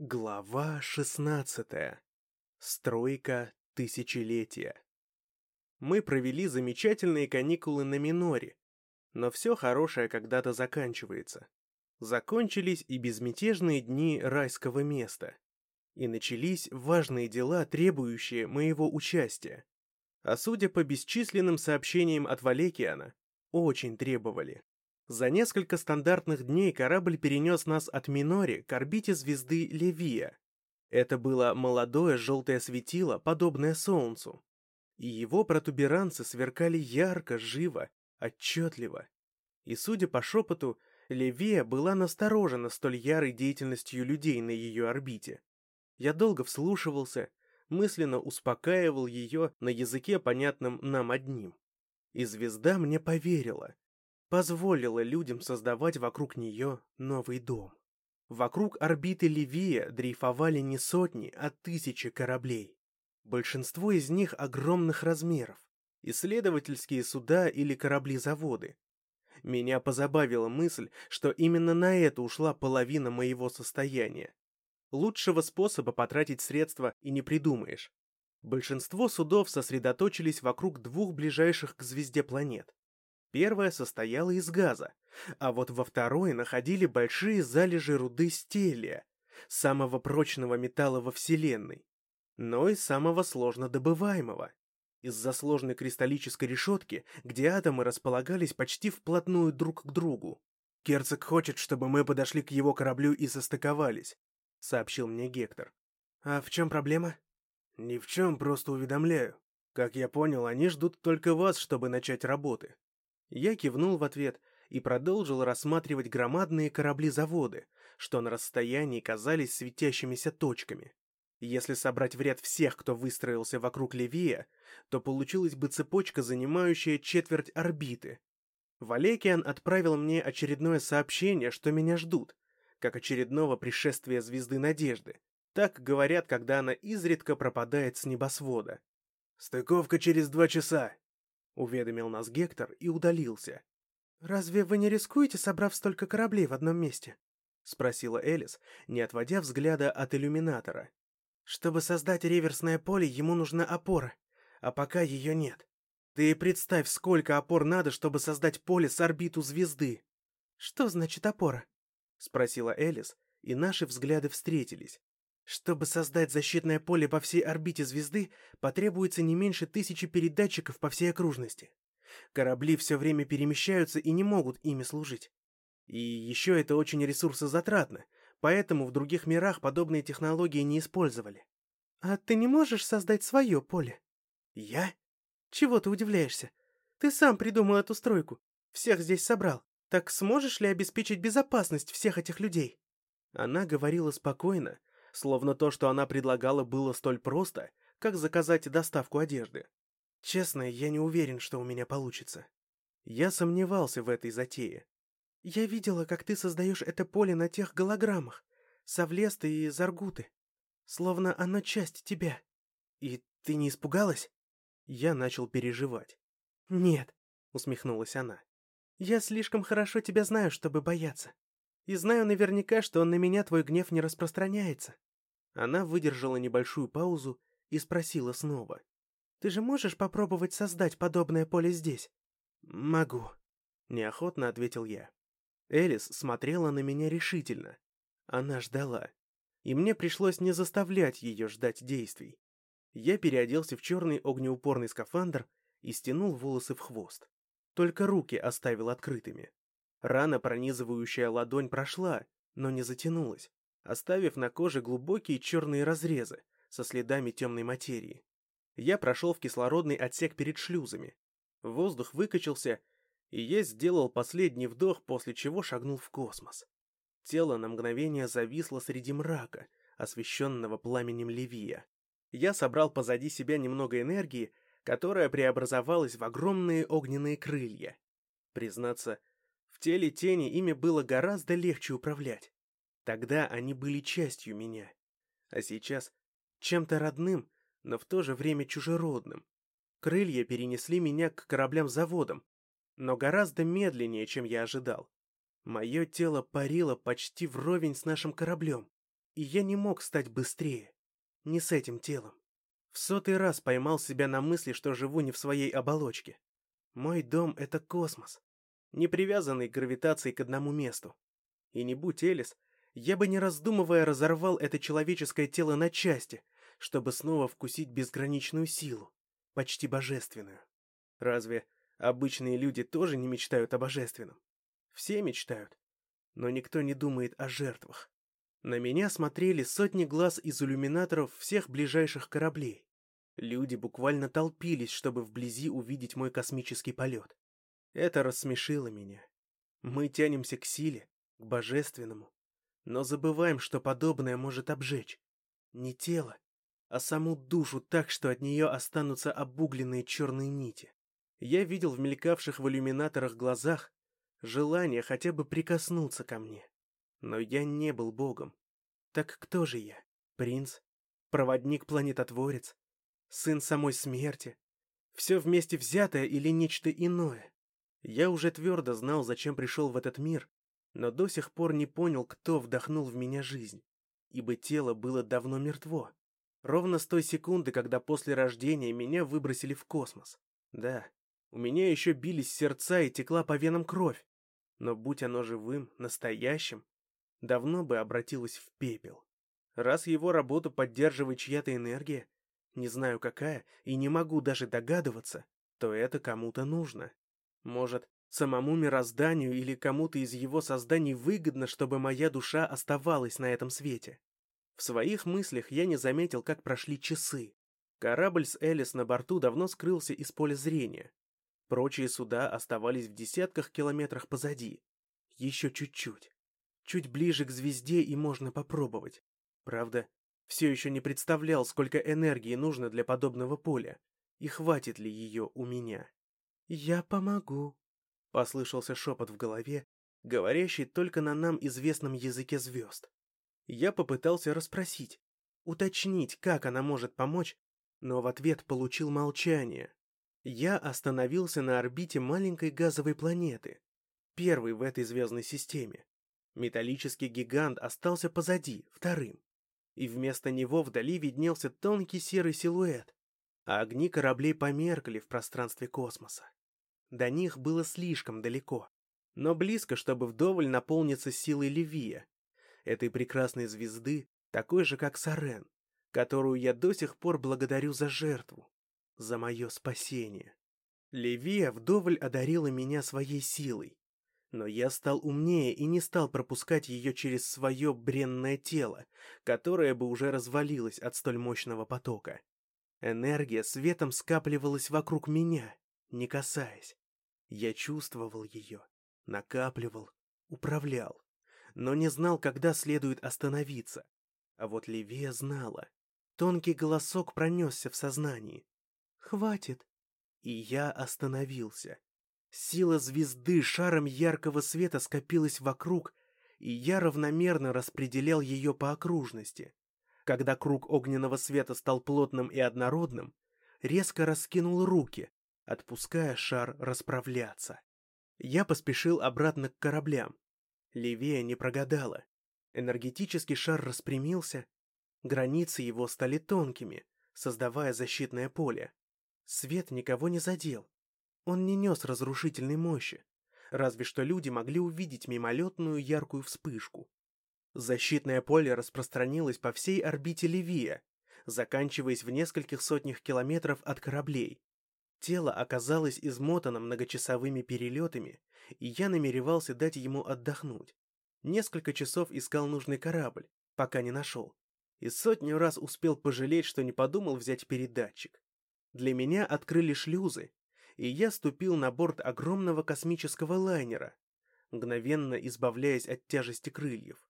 Глава 16. Стройка тысячелетия. Мы провели замечательные каникулы на Миноре, но все хорошее когда-то заканчивается. Закончились и безмятежные дни райского места. И начались важные дела, требующие моего участия. А судя по бесчисленным сообщениям от Валекиана, очень требовали. За несколько стандартных дней корабль перенес нас от Минори к орбите звезды Левия. Это было молодое желтое светило, подобное Солнцу. И его протуберанцы сверкали ярко, живо, отчетливо. И, судя по шепоту, Левия была насторожена столь ярой деятельностью людей на ее орбите. Я долго вслушивался, мысленно успокаивал ее на языке, понятном нам одним. И звезда мне поверила — позволила людям создавать вокруг нее новый дом. Вокруг орбиты Ливия дрейфовали не сотни, а тысячи кораблей. Большинство из них огромных размеров. Исследовательские суда или корабли-заводы. Меня позабавила мысль, что именно на это ушла половина моего состояния. Лучшего способа потратить средства и не придумаешь. Большинство судов сосредоточились вокруг двух ближайших к звезде планет. Первая состояла из газа, а вот во второй находили большие залежи руды стелия, самого прочного металла во Вселенной, но и самого сложно добываемого. Из-за сложной кристаллической решетки, где атомы располагались почти вплотную друг к другу. «Герцог хочет, чтобы мы подошли к его кораблю и состыковались», — сообщил мне Гектор. «А в чем проблема?» «Ни в чем, просто уведомляю. Как я понял, они ждут только вас, чтобы начать работы. Я кивнул в ответ и продолжил рассматривать громадные корабли-заводы, что на расстоянии казались светящимися точками. Если собрать в ряд всех, кто выстроился вокруг Левия, то получилась бы цепочка, занимающая четверть орбиты. Валекиан отправил мне очередное сообщение, что меня ждут, как очередного пришествия звезды Надежды. Так говорят, когда она изредка пропадает с небосвода. «Стыковка через два часа», уведомил нас Гектор и удалился. «Разве вы не рискуете, собрав столько кораблей в одном месте?» — спросила Элис, не отводя взгляда от иллюминатора. «Чтобы создать реверсное поле, ему нужна опора, а пока ее нет. Ты представь, сколько опор надо, чтобы создать поле с орбиту звезды!» «Что значит опора?» — спросила Элис, и наши взгляды встретились. Чтобы создать защитное поле по всей орбите звезды, потребуется не меньше тысячи передатчиков по всей окружности. Корабли все время перемещаются и не могут ими служить. И еще это очень ресурсозатратно, поэтому в других мирах подобные технологии не использовали. А ты не можешь создать свое поле? Я? Чего ты удивляешься? Ты сам придумал эту стройку, всех здесь собрал. Так сможешь ли обеспечить безопасность всех этих людей? Она говорила спокойно, словно то, что она предлагала, было столь просто, как заказать доставку одежды. Честно, я не уверен, что у меня получится. Я сомневался в этой затее. Я видела, как ты создаешь это поле на тех голограммах, Савлесты и Заргуты. Словно оно часть тебя. И ты не испугалась? Я начал переживать. Нет, усмехнулась она. Я слишком хорошо тебя знаю, чтобы бояться. И знаю наверняка, что на меня твой гнев не распространяется. Она выдержала небольшую паузу и спросила снова. «Ты же можешь попробовать создать подобное поле здесь?» «Могу», — неохотно ответил я. Элис смотрела на меня решительно. Она ждала. И мне пришлось не заставлять ее ждать действий. Я переоделся в черный огнеупорный скафандр и стянул волосы в хвост. Только руки оставил открытыми. Рана, пронизывающая ладонь, прошла, но не затянулась оставив на коже глубокие черные разрезы со следами темной материи. Я прошел в кислородный отсек перед шлюзами. Воздух выкачался, и я сделал последний вдох, после чего шагнул в космос. Тело на мгновение зависло среди мрака, освещенного пламенем Левия. Я собрал позади себя немного энергии, которая преобразовалась в огромные огненные крылья. Признаться, в теле тени ими было гораздо легче управлять. Тогда они были частью меня. А сейчас чем-то родным, но в то же время чужеродным. Крылья перенесли меня к кораблям-заводам, но гораздо медленнее, чем я ожидал. Мое тело парило почти вровень с нашим кораблем, и я не мог стать быстрее. Не с этим телом. В сотый раз поймал себя на мысли, что живу не в своей оболочке. Мой дом — это космос, не привязанный гравитацией к одному месту. И не будь Элис, я бы не раздумывая разорвал это человеческое тело на части, чтобы снова вкусить безграничную силу, почти божественную. Разве обычные люди тоже не мечтают о божественном? Все мечтают, но никто не думает о жертвах. На меня смотрели сотни глаз из иллюминаторов всех ближайших кораблей. Люди буквально толпились, чтобы вблизи увидеть мой космический полет. Это рассмешило меня. Мы тянемся к силе, к божественному, но забываем, что подобное может обжечь. Не тело, а саму душу так, что от нее останутся обугленные черные нити. Я видел в мелькавших в иллюминаторах глазах желание хотя бы прикоснуться ко мне. Но я не был богом. Так кто же я? Принц? Проводник-планетотворец? Сын самой смерти? Все вместе взятое или нечто иное? Я уже твердо знал, зачем пришел в этот мир, но до сих пор не понял, кто вдохнул в меня жизнь, ибо тело было давно мертво. Ровно с той секунды, когда после рождения меня выбросили в космос. Да, у меня еще бились сердца и текла по венам кровь, но будь оно живым, настоящим, давно бы обратилось в пепел. Раз его работу поддерживает чья-то энергия, не знаю какая, и не могу даже догадываться, то это кому-то нужно. Может, самому мирозданию или кому-то из его созданий выгодно, чтобы моя душа оставалась на этом свете. В своих мыслях я не заметил, как прошли часы. Корабль с Элис на борту давно скрылся из поля зрения. Прочие суда оставались в десятках километрах позади. Еще чуть-чуть. Чуть ближе к звезде и можно попробовать. Правда, все еще не представлял, сколько энергии нужно для подобного поля, и хватит ли ее у меня. «Я помогу», — послышался шепот в голове, говорящий только на нам известном языке звезд. Я попытался расспросить, уточнить, как она может помочь, но в ответ получил молчание. Я остановился на орбите маленькой газовой планеты, первой в этой звездной системе. Металлический гигант остался позади, вторым и вместо него вдали виднелся тонкий серый силуэт, а огни кораблей померкли в пространстве космоса. До них было слишком далеко, но близко, чтобы вдоволь наполниться силой Левия, этой прекрасной звезды, такой же, как Сарен, которую я до сих пор благодарю за жертву, за мое спасение. Левия вдоволь одарила меня своей силой, но я стал умнее и не стал пропускать ее через свое бренное тело, которое бы уже развалилось от столь мощного потока. Энергия светом скапливалась вокруг меня, не касаясь. Я чувствовал ее, накапливал, управлял, но не знал, когда следует остановиться. А вот Левия знала. Тонкий голосок пронесся в сознании. «Хватит!» И я остановился. Сила звезды шаром яркого света скопилась вокруг, и я равномерно распределял ее по окружности. Когда круг огненного света стал плотным и однородным, резко раскинул руки, отпуская шар расправляться. Я поспешил обратно к кораблям. Левея не прогадала. Энергетический шар распрямился, границы его стали тонкими, создавая защитное поле. Свет никого не задел, он не нес разрушительной мощи, разве что люди могли увидеть мимолетную яркую вспышку. Защитное поле распространилось по всей орбите Левия, заканчиваясь в нескольких сотнях километров от кораблей. Тело оказалось измотано многочасовыми перелетами, и я намеревался дать ему отдохнуть. Несколько часов искал нужный корабль, пока не нашел. И сотню раз успел пожалеть, что не подумал взять передатчик. Для меня открыли шлюзы, и я ступил на борт огромного космического лайнера, мгновенно избавляясь от тяжести крыльев.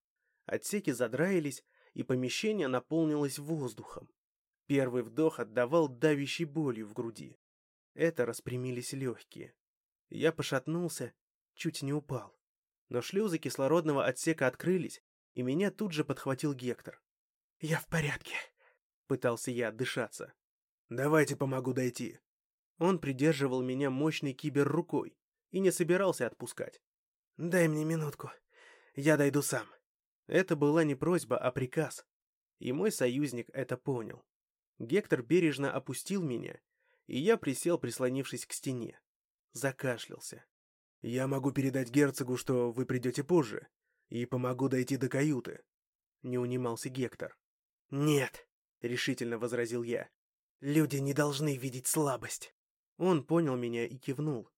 Отсеки задраились, и помещение наполнилось воздухом. Первый вдох отдавал давящей болью в груди. Это распрямились легкие. Я пошатнулся, чуть не упал. Но шлюзы кислородного отсека открылись, и меня тут же подхватил Гектор. «Я в порядке», — пытался я отдышаться. «Давайте помогу дойти», он придерживал меня мощной кибер рукой и не собирался отпускать. «Дай мне минутку, я дойду сам». Это была не просьба, а приказ. И мой союзник это понял. Гектор бережно опустил меня, и я присел, прислонившись к стене. Закашлялся. «Я могу передать герцогу, что вы придете позже, и помогу дойти до каюты», — не унимался Гектор. «Нет», — решительно возразил я. «Люди не должны видеть слабость». Он понял меня и кивнул.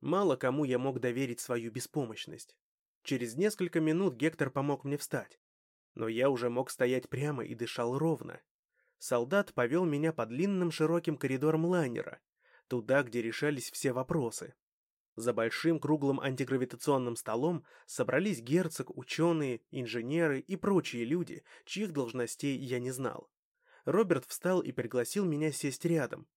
Мало кому я мог доверить свою беспомощность. Через несколько минут Гектор помог мне встать. Но я уже мог стоять прямо и дышал ровно. Солдат повел меня по длинным широким коридорам лайнера, туда, где решались все вопросы. За большим круглым антигравитационным столом собрались герцог, ученые, инженеры и прочие люди, чьих должностей я не знал. Роберт встал и пригласил меня сесть рядом.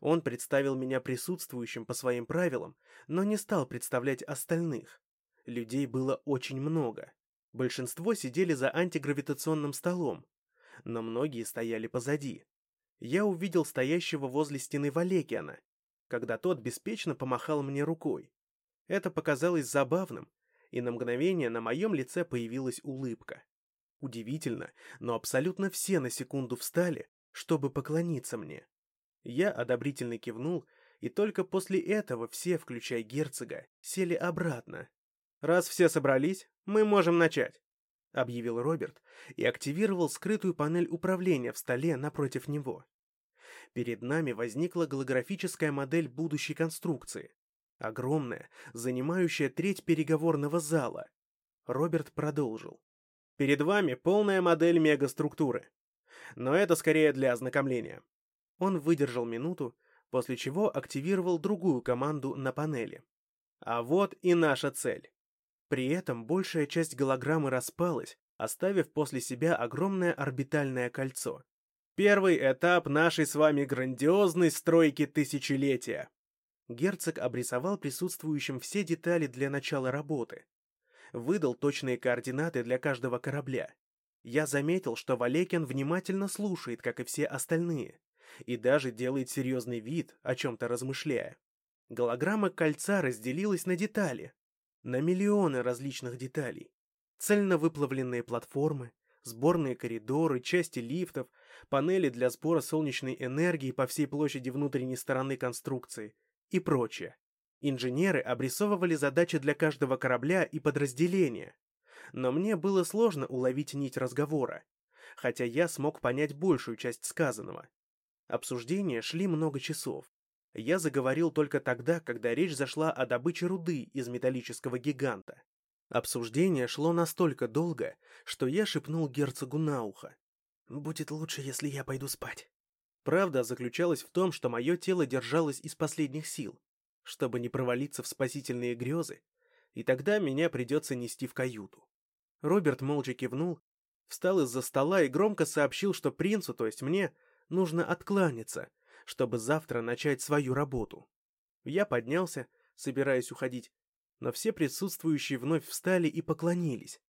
Он представил меня присутствующим по своим правилам, но не стал представлять остальных. Людей было очень много. Большинство сидели за антигравитационным столом, но многие стояли позади. Я увидел стоящего возле стены Валекиана, когда тот беспечно помахал мне рукой. Это показалось забавным, и на мгновение на моем лице появилась улыбка. Удивительно, но абсолютно все на секунду встали, чтобы поклониться мне. Я одобрительно кивнул, и только после этого все, включая герцога, сели обратно. «Раз все собрались, мы можем начать», — объявил Роберт и активировал скрытую панель управления в столе напротив него. Перед нами возникла голографическая модель будущей конструкции. Огромная, занимающая треть переговорного зала. Роберт продолжил. Перед вами полная модель мегаструктуры. Но это скорее для ознакомления. Он выдержал минуту, после чего активировал другую команду на панели. А вот и наша цель. При этом большая часть голограммы распалась, оставив после себя огромное орбитальное кольцо. Первый этап нашей с вами грандиозной стройки тысячелетия. Герцог обрисовал присутствующим все детали для начала работы. Выдал точные координаты для каждого корабля. Я заметил, что Валекин внимательно слушает, как и все остальные и даже делает серьезный вид, о чем-то размышляя. Голограмма кольца разделилась на детали, на миллионы различных деталей. Цельно выплавленные платформы, сборные коридоры, части лифтов, панели для сбора солнечной энергии по всей площади внутренней стороны конструкции и прочее. Инженеры обрисовывали задачи для каждого корабля и подразделения. Но мне было сложно уловить нить разговора, хотя я смог понять большую часть сказанного. Обсуждения шли много часов. Я заговорил только тогда, когда речь зашла о добыче руды из металлического гиганта. Обсуждение шло настолько долго, что я шепнул герцогу на ухо. «Будет лучше, если я пойду спать». Правда заключалась в том, что мое тело держалось из последних сил, чтобы не провалиться в спасительные грезы, и тогда меня придется нести в каюту. Роберт молча кивнул, встал из-за стола и громко сообщил, что принцу, то есть мне, Нужно откланяться, чтобы завтра начать свою работу. Я поднялся, собираясь уходить, но все присутствующие вновь встали и поклонились.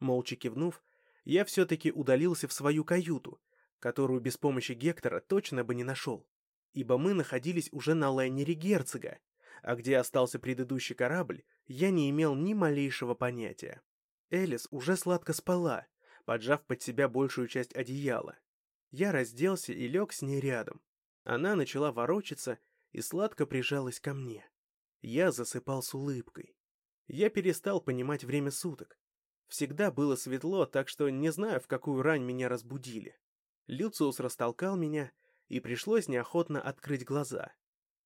Молча кивнув, я все-таки удалился в свою каюту, которую без помощи Гектора точно бы не нашел, ибо мы находились уже на лайнере герцога, а где остался предыдущий корабль, я не имел ни малейшего понятия. Элис уже сладко спала, поджав под себя большую часть одеяла. Я разделся и лег с ней рядом. Она начала ворочаться и сладко прижалась ко мне. Я засыпал с улыбкой. Я перестал понимать время суток. Всегда было светло, так что не знаю, в какую рань меня разбудили. Люциус растолкал меня, и пришлось неохотно открыть глаза.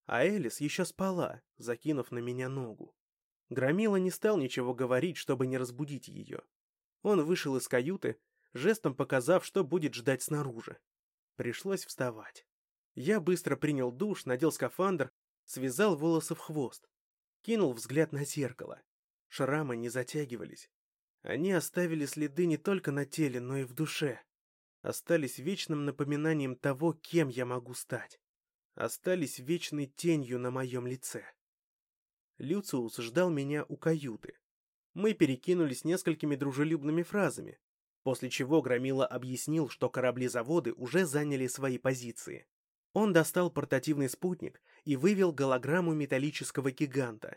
А Элис еще спала, закинув на меня ногу. Громила не стал ничего говорить, чтобы не разбудить ее. Он вышел из каюты, жестом показав, что будет ждать снаружи. Пришлось вставать. Я быстро принял душ, надел скафандр, связал волосы в хвост. Кинул взгляд на зеркало. Шрамы не затягивались. Они оставили следы не только на теле, но и в душе. Остались вечным напоминанием того, кем я могу стать. Остались вечной тенью на моем лице. Люциус ждал меня у каюты. Мы перекинулись несколькими дружелюбными фразами, после чего Громила объяснил, что корабли-заводы уже заняли свои позиции. Он достал портативный спутник и вывел голограмму металлического гиганта.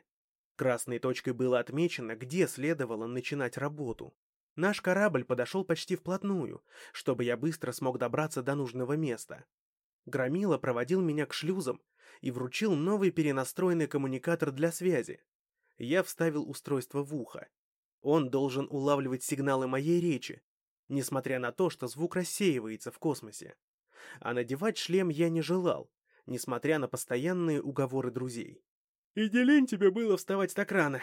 Красной точкой было отмечено, где следовало начинать работу. Наш корабль подошел почти вплотную, чтобы я быстро смог добраться до нужного места. Громила проводил меня к шлюзам и вручил новый перенастроенный коммуникатор для связи. Я вставил устройство в ухо. Он должен улавливать сигналы моей речи, несмотря на то, что звук рассеивается в космосе. А надевать шлем я не желал, несмотря на постоянные уговоры друзей. «И не лень тебе было вставать так рано?»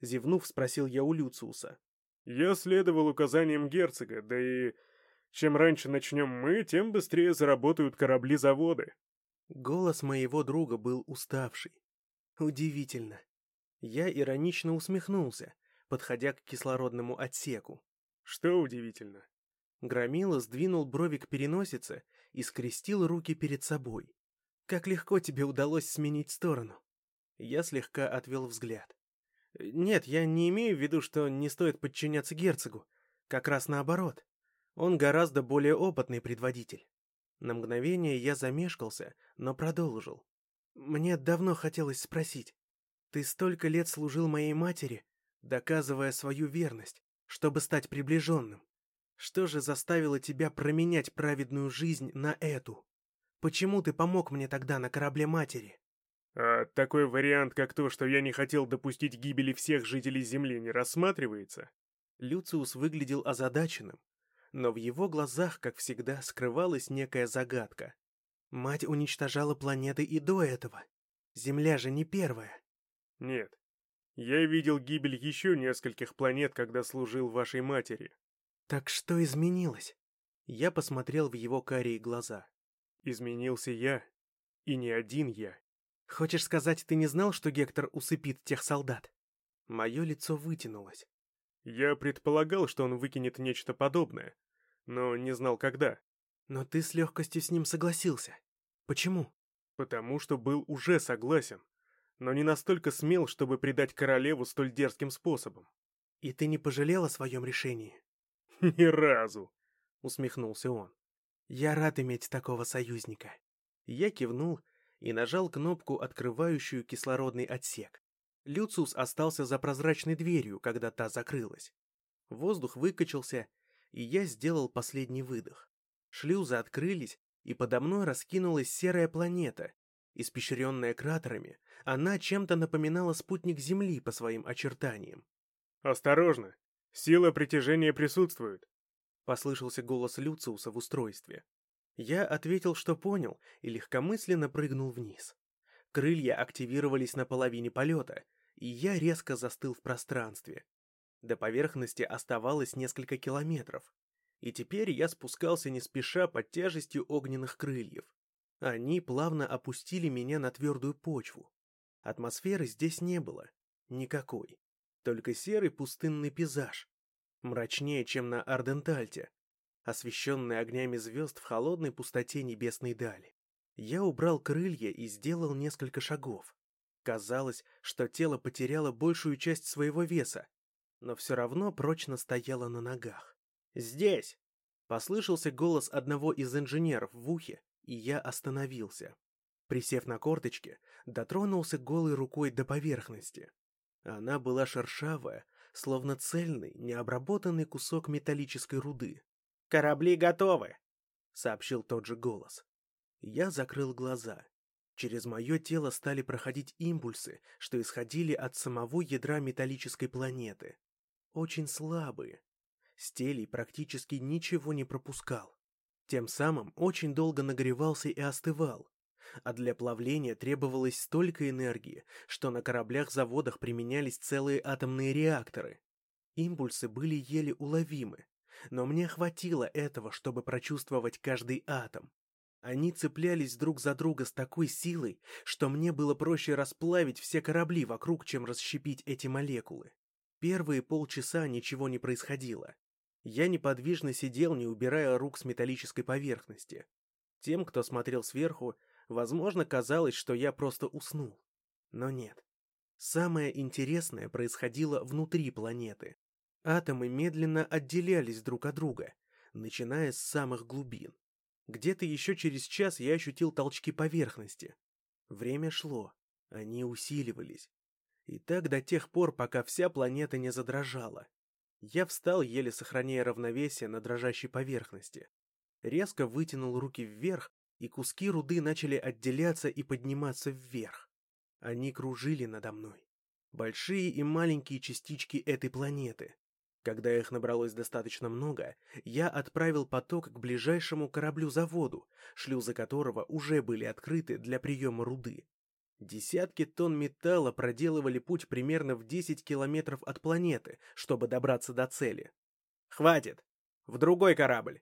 Зевнув, спросил я у Люциуса. «Я следовал указаниям герцога, да и чем раньше начнем мы, тем быстрее заработают корабли-заводы». Голос моего друга был уставший. Удивительно. Я иронично усмехнулся, подходя к кислородному отсеку. Что удивительно? Громила сдвинул брови к переносице и скрестил руки перед собой. Как легко тебе удалось сменить сторону. Я слегка отвел взгляд. Нет, я не имею в виду, что не стоит подчиняться герцогу. Как раз наоборот. Он гораздо более опытный предводитель. На мгновение я замешкался, но продолжил. Мне давно хотелось спросить. Ты столько лет служил моей матери, доказывая свою верность, чтобы стать приближенным. Что же заставило тебя променять праведную жизнь на эту? Почему ты помог мне тогда на корабле матери? А такой вариант, как то, что я не хотел допустить гибели всех жителей Земли, не рассматривается? Люциус выглядел озадаченным, но в его глазах, как всегда, скрывалась некая загадка. Мать уничтожала планеты и до этого. Земля же не первая. Нет. Я видел гибель еще нескольких планет, когда служил вашей матери. Так что изменилось? Я посмотрел в его карие глаза. Изменился я. И не один я. Хочешь сказать, ты не знал, что Гектор усыпит тех солдат? Мое лицо вытянулось. Я предполагал, что он выкинет нечто подобное, но не знал, когда. Но ты с легкостью с ним согласился. Почему? Потому что был уже согласен, но не настолько смел, чтобы предать королеву столь дерзким способом. И ты не пожалел о своем решении? Ни разу, усмехнулся он. Я рад иметь такого союзника. Я кивнул и нажал кнопку, открывающую кислородный отсек. Люциус остался за прозрачной дверью, когда та закрылась. Воздух выкачался, и я сделал последний выдох. Шлюзы открылись, и подо мной раскинулась серая планета. Испещренная кратерами, она чем-то напоминала спутник Земли по своим очертаниям. «Осторожно! Сила притяжения присутствует!» Послышался голос Люциуса в устройстве. Я ответил, что понял, и легкомысленно прыгнул вниз. Крылья активировались на половине полета, и я резко застыл в пространстве. До поверхности оставалось несколько километров, и теперь я спускался не спеша под тяжестью огненных крыльев. Они плавно опустили меня на твердую почву. Атмосферы здесь не было. Никакой. Только серый пустынный пейзаж. Мрачнее, чем на Ардентальте, освещенный огнями звезд в холодной пустоте небесной дали. Я убрал крылья и сделал несколько шагов. Казалось, что тело потеряло большую часть своего веса, но все равно прочно стояло на ногах. «Здесь!» — послышался голос одного из инженеров в ухе, и я остановился. Присев на корточки, дотронулся голой рукой до поверхности. Она была шершавая, словно цельный, необработанный кусок металлической руды. «Корабли готовы!» — сообщил тот же голос. Я закрыл глаза. Через мое тело стали проходить импульсы, что исходили от самого ядра металлической планеты. Очень слабые. Стелий практически ничего не пропускал. Тем самым очень долго нагревался и остывал. А для плавления требовалось столько энергии, что на кораблях-заводах применялись целые атомные реакторы. Импульсы были еле уловимы, но мне хватило этого, чтобы прочувствовать каждый атом. Они цеплялись друг за друга с такой силой, что мне было проще расплавить все корабли вокруг, чем расщепить эти молекулы. Первые полчаса ничего не происходило. Я неподвижно сидел, не убирая рук с металлической поверхности. Тем, кто смотрел сверху, возможно, казалось, что я просто уснул. Но нет. Самое интересное происходило внутри планеты. Атомы медленно отделялись друг от друга, начиная с самых глубин. Где-то еще через час я ощутил толчки поверхности. Время шло, они усиливались. И так до тех пор, пока вся планета не задрожала. Я встал, еле сохраняя равновесие на дрожащей поверхности. Резко вытянул руки вверх, и куски руды начали отделяться и подниматься вверх. Они кружили надо мной. Большие и маленькие частички этой планеты. Когда их набралось достаточно много, я отправил поток к ближайшему кораблю-заводу, шлюзы которого уже были открыты для приема руды. Десятки тонн металла проделывали путь примерно в 10 километров от планеты, чтобы добраться до цели. «Хватит! В другой корабль!»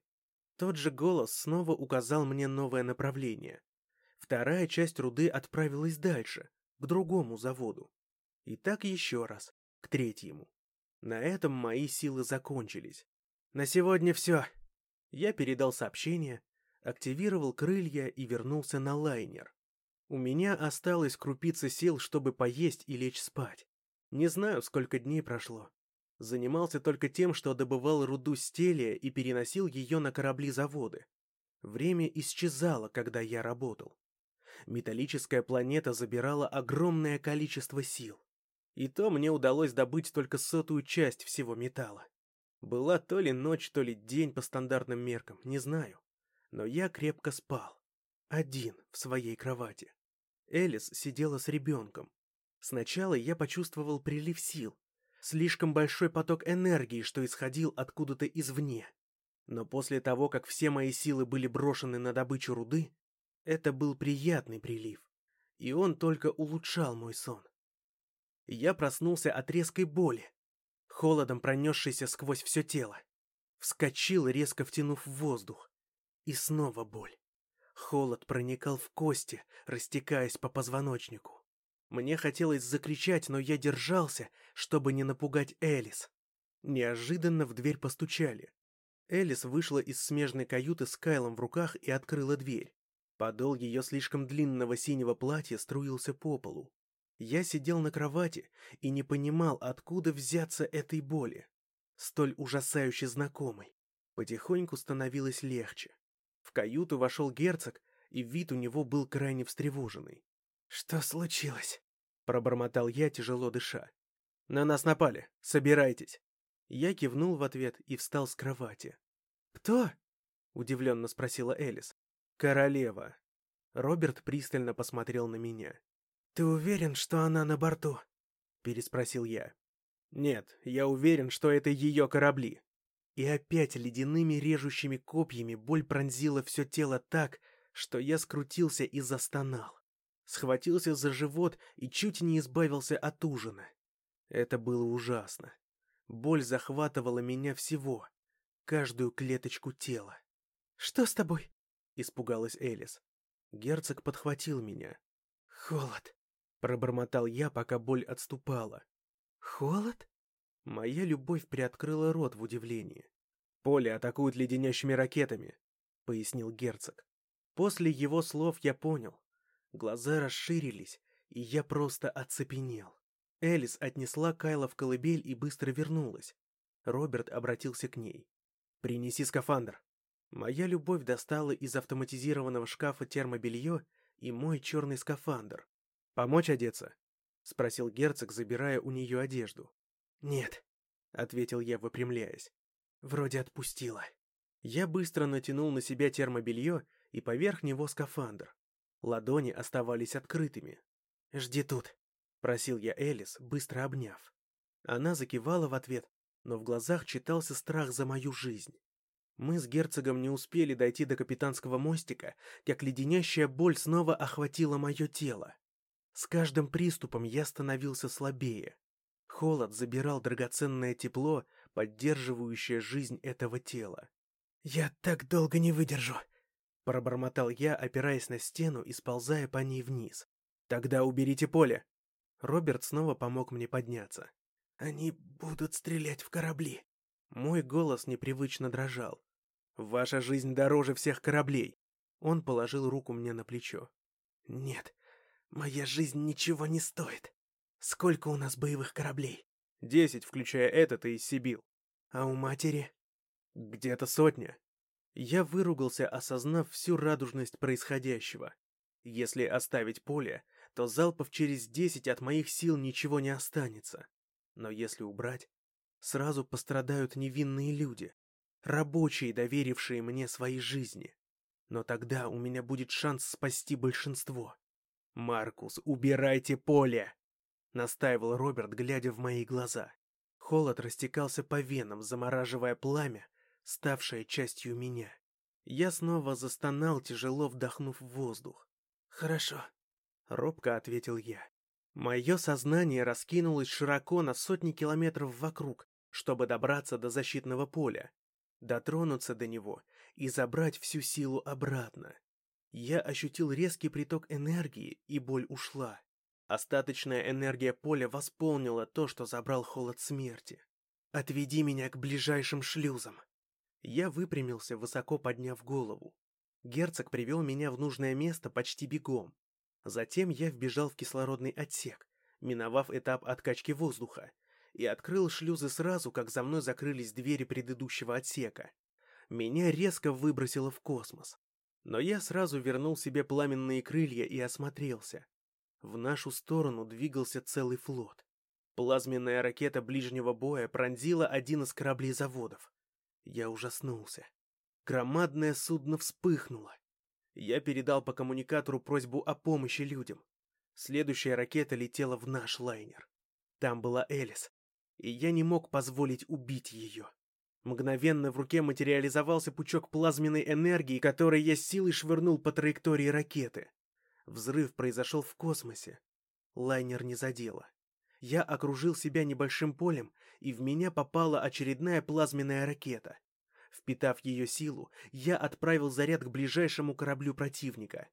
Тот же голос снова указал мне новое направление. Вторая часть руды отправилась дальше, к другому заводу. И так еще раз, к третьему. На этом мои силы закончились. На сегодня все. Я передал сообщение, активировал крылья и вернулся на лайнер. У меня осталось крупица сил, чтобы поесть и лечь спать. Не знаю, сколько дней прошло. Занимался только тем, что добывал руду стелия и переносил ее на корабли-заводы. Время исчезало, когда я работал. Металлическая планета забирала огромное количество сил. И то мне удалось добыть только сотую часть всего металла. Была то ли ночь, то ли день по стандартным меркам, не знаю. Но я крепко спал. Один в своей кровати. Элис сидела с ребенком. Сначала я почувствовал прилив сил, слишком большой поток энергии, что исходил откуда-то извне. Но после того, как все мои силы были брошены на добычу руды, это был приятный прилив, и он только улучшал мой сон. Я проснулся от резкой боли, холодом пронесшейся сквозь все тело. Вскочил, резко втянув воздух. И снова боль. Холод проникал в кости, растекаясь по позвоночнику. Мне хотелось закричать, но я держался, чтобы не напугать Элис. Неожиданно в дверь постучали. Элис вышла из смежной каюты с Кайлом в руках и открыла дверь. Подол ее слишком длинного синего платья струился по полу. Я сидел на кровати и не понимал, откуда взяться этой боли. Столь ужасающе знакомой. Потихоньку становилось легче. В каюту вошел герцог, и вид у него был крайне встревоженный. «Что случилось?» — пробормотал я, тяжело дыша. «На нас напали. Собирайтесь». Я кивнул в ответ и встал с кровати. «Кто?» — удивленно спросила Элис. «Королева». Роберт пристально посмотрел на меня. «Ты уверен, что она на борту?» — переспросил я. «Нет, я уверен, что это ее корабли». И опять ледяными режущими копьями боль пронзила все тело так, что я скрутился и застонал. Схватился за живот и чуть не избавился от ужина. Это было ужасно. Боль захватывала меня всего, каждую клеточку тела. «Что с тобой?» — испугалась Элис. Герцог подхватил меня. «Холод», — пробормотал я, пока боль отступала. «Холод?» Моя любовь приоткрыла рот в удивлении. «Поле атакуют леденящими ракетами», — пояснил герцог. После его слов я понял. Глаза расширились, и я просто оцепенел. Элис отнесла Кайла в колыбель и быстро вернулась. Роберт обратился к ней. «Принеси скафандр». Моя любовь достала из автоматизированного шкафа термобелье и мой черный скафандр. «Помочь одеться?» — спросил герцог, забирая у нее одежду. «Нет», — ответил я, выпрямляясь. «Вроде отпустила». Я быстро натянул на себя термобелье и поверх него скафандр. Ладони оставались открытыми. «Жди тут», — просил я Элис, быстро обняв. Она закивала в ответ, но в глазах читался страх за мою жизнь. Мы с герцогом не успели дойти до капитанского мостика, как леденящая боль снова охватила мое тело. С каждым приступом я становился слабее. Холод забирал драгоценное тепло, поддерживающее жизнь этого тела. «Я так долго не выдержу!» Пробормотал я, опираясь на стену и сползая по ней вниз. «Тогда уберите поле!» Роберт снова помог мне подняться. «Они будут стрелять в корабли!» Мой голос непривычно дрожал. «Ваша жизнь дороже всех кораблей!» Он положил руку мне на плечо. «Нет, моя жизнь ничего не стоит!» Сколько у нас боевых кораблей? Десять, включая этот и Сибил. А у матери? Где-то сотня. Я выругался, осознав всю радужность происходящего. Если оставить поле, то залпов через десять от моих сил ничего не останется. Но если убрать... Сразу пострадают невинные люди, рабочие, доверившие мне свои жизни. Но тогда у меня будет шанс спасти большинство. «Маркус, убирайте поле!» — настаивал Роберт, глядя в мои глаза. Холод растекался по венам, замораживая пламя, ставшее частью меня. Я снова застонал, тяжело вдохнув воздух. «Хорошо», — робко ответил я. Мое сознание раскинулось широко на сотни километров вокруг, чтобы добраться до защитного поля, дотронуться до него и забрать всю силу обратно. Я ощутил резкий приток энергии, и боль ушла. Остаточная энергия поля восполнила то, что забрал холод смерти. «Отведи меня к ближайшим шлюзам!» Я выпрямился, высоко подняв голову. Герцог привел меня в нужное место почти бегом. Затем я вбежал в кислородный отсек, миновав этап откачки воздуха, и открыл шлюзы сразу, как за мной закрылись двери предыдущего отсека. Меня резко выбросило в космос. Но я сразу вернул себе пламенные крылья и осмотрелся. В нашу сторону двигался целый флот. Плазменная ракета ближнего боя пронзила один из кораблей заводов. Я ужаснулся. Громадное судно вспыхнуло. Я передал по коммуникатору просьбу о помощи людям. Следующая ракета летела в наш лайнер. Там была Элис, и я не мог позволить убить ее. Мгновенно в руке материализовался пучок плазменной энергии, который я силой швырнул по траектории ракеты. Взрыв произошел в космосе. Лайнер не задело. Я окружил себя небольшим полем, и в меня попала очередная плазменная ракета. Впитав ее силу, я отправил заряд к ближайшему кораблю противника.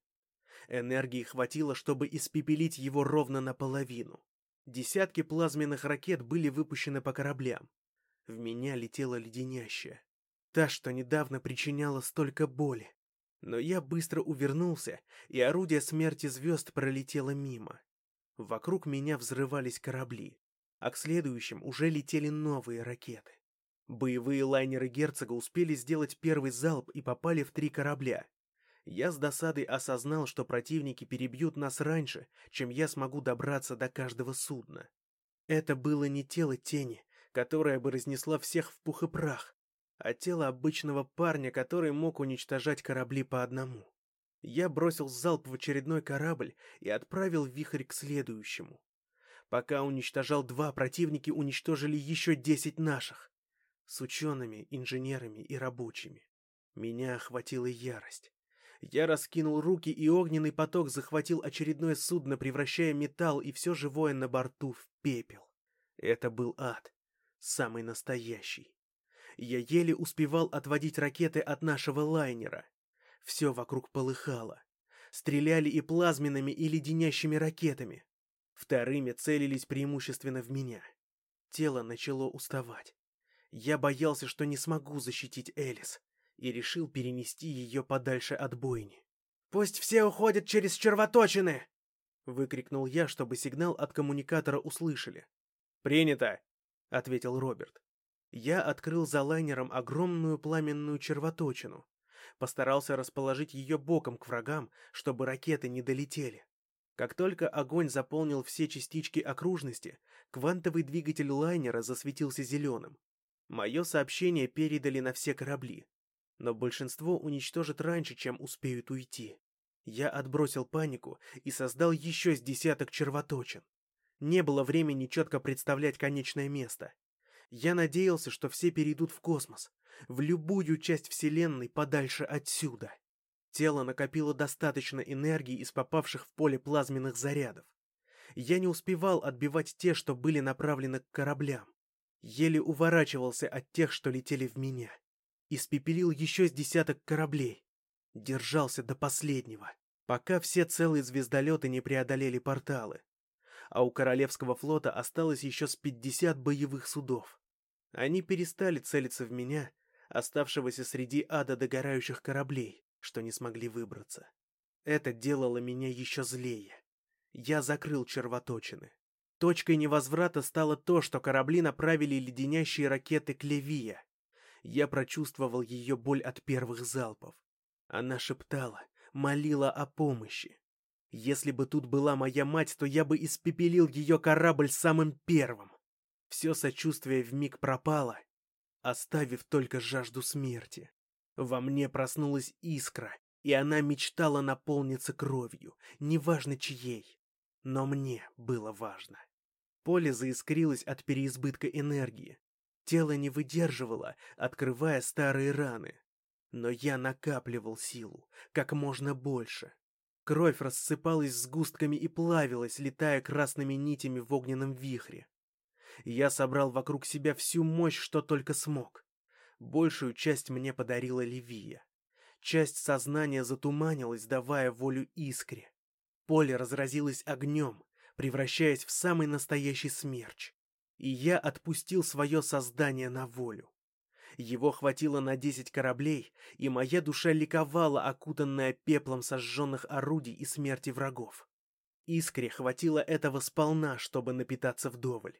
Энергии хватило, чтобы испепелить его ровно наполовину. Десятки плазменных ракет были выпущены по кораблям. В меня летела леденящая. Та, что недавно причиняла столько боли. Но я быстро увернулся, и орудие смерти звезд пролетело мимо. Вокруг меня взрывались корабли, а к следующим уже летели новые ракеты. Боевые лайнеры герцога успели сделать первый залп и попали в три корабля. Я с досадой осознал, что противники перебьют нас раньше, чем я смогу добраться до каждого судна. Это было не тело тени, которая бы разнесла всех в пух и прах, а тело обычного парня, который мог уничтожать корабли по одному. Я бросил залп в очередной корабль и отправил вихрь к следующему. Пока уничтожал два, противники уничтожили еще десять наших. С учеными, инженерами и рабочими. Меня охватила ярость. Я раскинул руки, и огненный поток захватил очередное судно, превращая металл и все живое на борту в пепел. Это был ад. Самый настоящий. Я еле успевал отводить ракеты от нашего лайнера. Все вокруг полыхало. Стреляли и плазменными, и леденящими ракетами. Вторыми целились преимущественно в меня. Тело начало уставать. Я боялся, что не смогу защитить Элис, и решил перенести ее подальше от бойни. «Пусть все уходят через червоточины!» — выкрикнул я, чтобы сигнал от коммуникатора услышали. «Принято!» — ответил Роберт. Я открыл за лайнером огромную пламенную червоточину. Постарался расположить ее боком к врагам, чтобы ракеты не долетели. Как только огонь заполнил все частички окружности, квантовый двигатель лайнера засветился зеленым. Мое сообщение передали на все корабли, но большинство уничтожат раньше, чем успеют уйти. Я отбросил панику и создал еще с десяток червоточин. Не было времени четко представлять конечное место. Я надеялся, что все перейдут в космос, в любую часть Вселенной подальше отсюда. Тело накопило достаточно энергии из попавших в поле плазменных зарядов. Я не успевал отбивать те, что были направлены к кораблям. Еле уворачивался от тех, что летели в меня. Испепелил еще с десяток кораблей. Держался до последнего, пока все целые звездолеты не преодолели порталы а у Королевского флота осталось еще с 50 боевых судов. Они перестали целиться в меня, оставшегося среди ада догорающих кораблей, что не смогли выбраться. Это делало меня еще злее. Я закрыл червоточины. Точкой невозврата стало то, что корабли направили леденящие ракеты к Левия. Я прочувствовал ее боль от первых залпов. Она шептала, молила о помощи. Если бы тут была моя мать, то я бы испепелил ее корабль самым первым. Все сочувствие вмиг пропало, оставив только жажду смерти. Во мне проснулась искра, и она мечтала наполниться кровью, неважно чьей. Но мне было важно. Поле заискрилось от переизбытка энергии. Тело не выдерживало, открывая старые раны. Но я накапливал силу, как можно больше. Кровь рассыпалась сгустками и плавилась, летая красными нитями в огненном вихре. Я собрал вокруг себя всю мощь, что только смог. Большую часть мне подарила Ливия. Часть сознания затуманилась, давая волю искре. Поле разразилось огнем, превращаясь в самый настоящий смерч. И я отпустил свое создание на волю. Его хватило на десять кораблей, и моя душа ликовала, окутанная пеплом сожженных орудий и смерти врагов. Искре хватило этого сполна, чтобы напитаться вдоволь.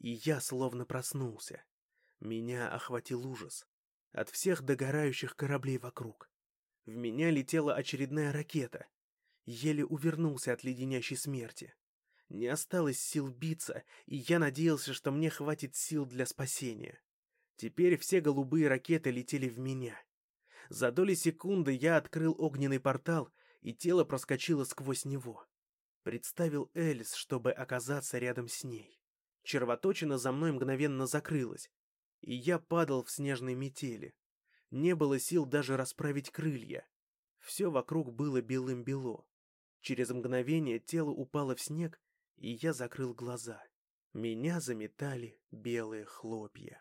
И я словно проснулся. Меня охватил ужас. От всех догорающих кораблей вокруг. В меня летела очередная ракета. Еле увернулся от леденящей смерти. Не осталось сил биться, и я надеялся, что мне хватит сил для спасения. Теперь все голубые ракеты летели в меня. За доли секунды я открыл огненный портал, и тело проскочило сквозь него. Представил Элис, чтобы оказаться рядом с ней. Червоточина за мной мгновенно закрылась, и я падал в снежной метели. Не было сил даже расправить крылья. Все вокруг было белым-бело. Через мгновение тело упало в снег, и я закрыл глаза. Меня заметали белые хлопья.